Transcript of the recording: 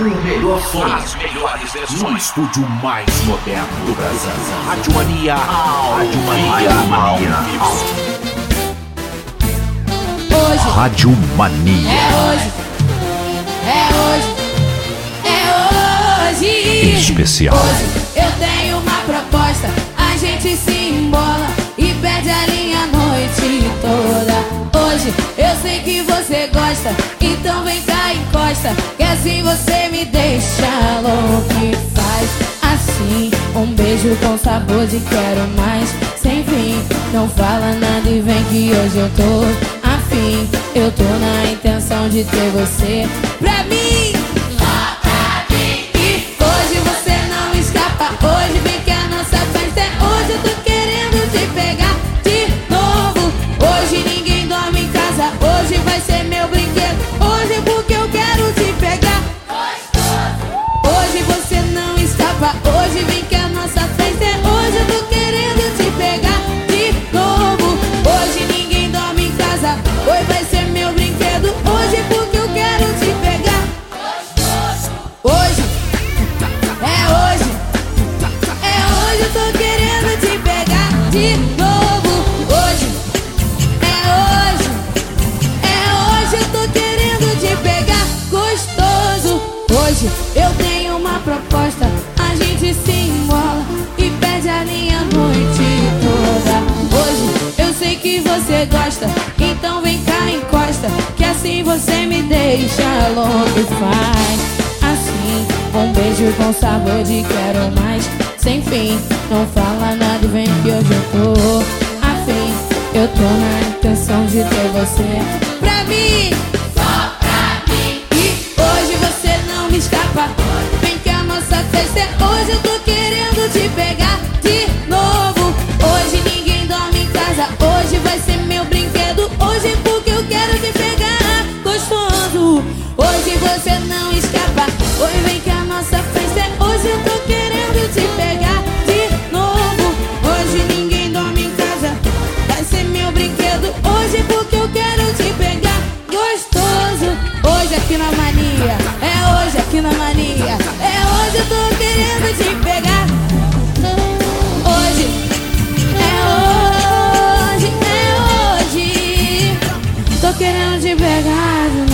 O melhor som, as melhores versões, no estúdio mais moderno do Brasil. Rádio Mania, Rádio Mania, Hoje. Rádio Mania. É hoje. É hoje. É hoje. Especial. Hoje eu tenho uma proposta. A gente se embola e perde a linha a noite toda. Hoje eu sei que você gosta, então vem cá encosta. Que assim você assim. Um beijo com sabor de quero mais, sem fim. Não fala nada e vem que hoje eu tô afim. Eu tô na intenção de ter você Hoje vem que você gosta, então vem cá encosta. Que assim você me deixa louco faz assim. Um beijo com sabor de quero mais, sem fim. Não fala nada vem que hoje eu tô afim. Eu tô na intenção de ter você pra mim. Você não escapa. Hoje vem que a nossa festa é hoje. Eu tô querendo te pegar de novo. Hoje ninguém dorme em casa. Vai ser meu brinquedo. Hoje porque eu quero te pegar gostoso. Hoje aqui na mania. É hoje aqui na mania. É hoje eu tô querendo te pegar. Hoje é hoje, é hoje. Tô querendo te pegar de